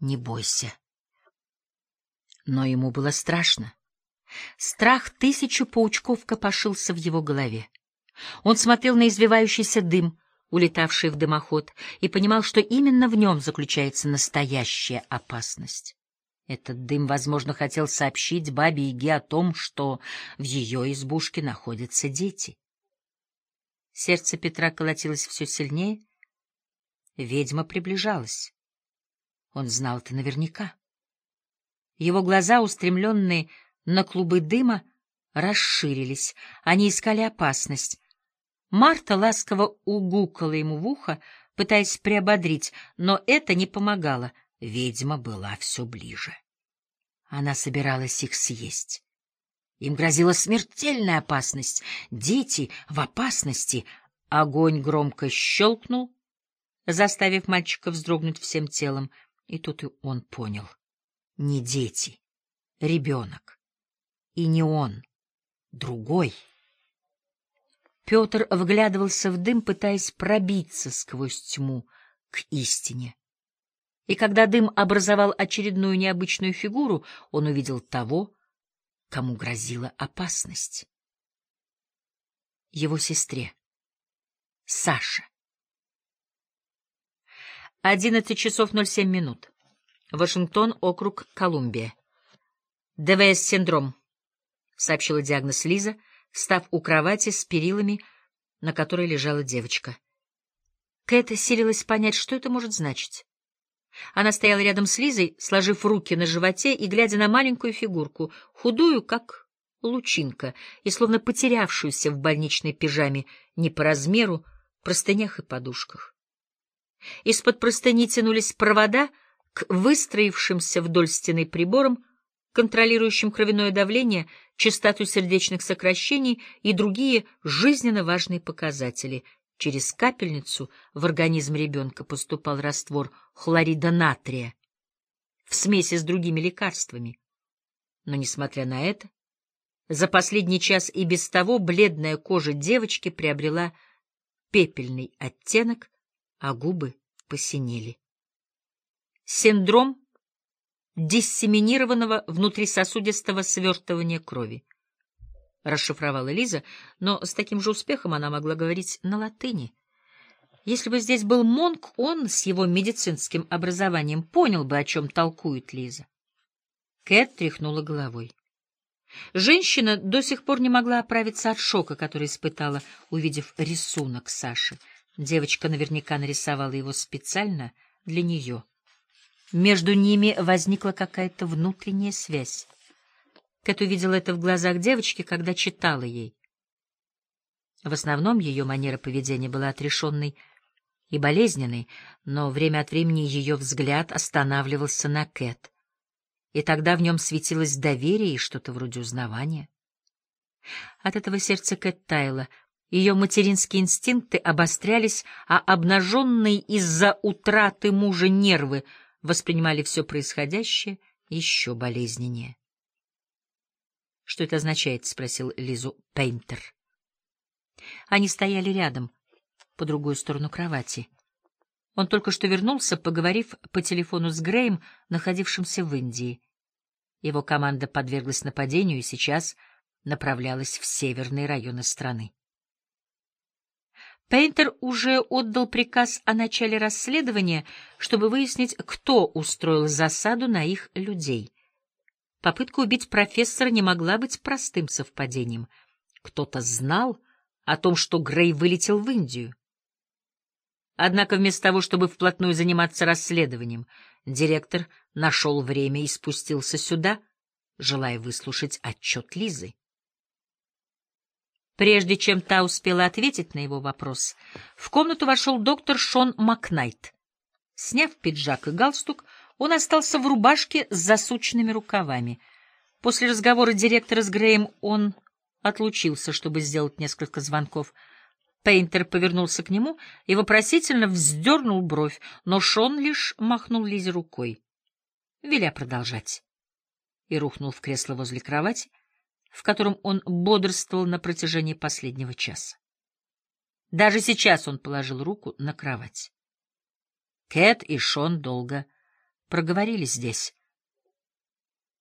не бойся. Но ему было страшно. Страх тысячу паучков копошился в его голове. Он смотрел на извивающийся дым, улетавший в дымоход, и понимал, что именно в нем заключается настоящая опасность. Этот дым, возможно, хотел сообщить бабе Иге о том, что в ее избушке находятся дети. Сердце Петра колотилось все сильнее. Ведьма приближалась. Он знал это наверняка. Его глаза, устремленные на клубы дыма, расширились. Они искали опасность. Марта ласково угукала ему в ухо, пытаясь приободрить, но это не помогало. Ведьма была все ближе. Она собиралась их съесть. Им грозила смертельная опасность. Дети в опасности. Огонь громко щелкнул, заставив мальчика вздрогнуть всем телом. И тут и он понял. Не дети, ребенок. И не он, другой. Петр вглядывался в дым, пытаясь пробиться сквозь тьму к истине. И когда дым образовал очередную необычную фигуру, он увидел того, кому грозила опасность. Его сестре. Саше. 11 часов 07 минут. Вашингтон, округ Колумбия. ДВС-синдром, — сообщила диагноз Лиза, став у кровати с перилами, на которой лежала девочка. Кэт силилась понять, что это может значить. Она стояла рядом с Лизой, сложив руки на животе и глядя на маленькую фигурку, худую, как лучинка, и словно потерявшуюся в больничной пижаме не по размеру, простынях и подушках. Из-под простыни тянулись провода к выстроившимся вдоль стены приборам, контролирующим кровяное давление, частоту сердечных сокращений и другие жизненно важные показатели. Через капельницу в организм ребенка поступал раствор хлорида натрия в смеси с другими лекарствами. Но, несмотря на это, за последний час и без того бледная кожа девочки приобрела пепельный оттенок, а губы посинели. Синдром диссеминированного внутрисосудистого свертывания крови. Расшифровала Лиза, но с таким же успехом она могла говорить на латыни. Если бы здесь был Монк, он с его медицинским образованием понял бы, о чем толкует Лиза. Кэт тряхнула головой. Женщина до сих пор не могла оправиться от шока, который испытала, увидев рисунок Саши. Девочка наверняка нарисовала его специально для нее. Между ними возникла какая-то внутренняя связь. Кэт увидела это в глазах девочки, когда читала ей. В основном ее манера поведения была отрешенной и болезненной, но время от времени ее взгляд останавливался на Кэт, и тогда в нем светилось доверие и что-то вроде узнавания. От этого сердце Кэт таяло, ее материнские инстинкты обострялись, а обнаженные из-за утраты мужа нервы — воспринимали все происходящее еще болезненнее. — Что это означает? — спросил Лизу Пейнтер. Они стояли рядом, по другую сторону кровати. Он только что вернулся, поговорив по телефону с Греем, находившимся в Индии. Его команда подверглась нападению и сейчас направлялась в северные районы страны. Пейнтер уже отдал приказ о начале расследования, чтобы выяснить, кто устроил засаду на их людей. Попытка убить профессора не могла быть простым совпадением. Кто-то знал о том, что Грей вылетел в Индию. Однако вместо того, чтобы вплотную заниматься расследованием, директор нашел время и спустился сюда, желая выслушать отчет Лизы. Прежде чем та успела ответить на его вопрос, в комнату вошел доктор Шон Макнайт. Сняв пиджак и галстук, он остался в рубашке с засученными рукавами. После разговора директора с Греем он отлучился, чтобы сделать несколько звонков. Пейнтер повернулся к нему и вопросительно вздернул бровь, но Шон лишь махнул Лизе рукой, веля продолжать, и рухнул в кресло возле кровати, в котором он бодрствовал на протяжении последнего часа. Даже сейчас он положил руку на кровать. Кэт и Шон долго проговорили здесь.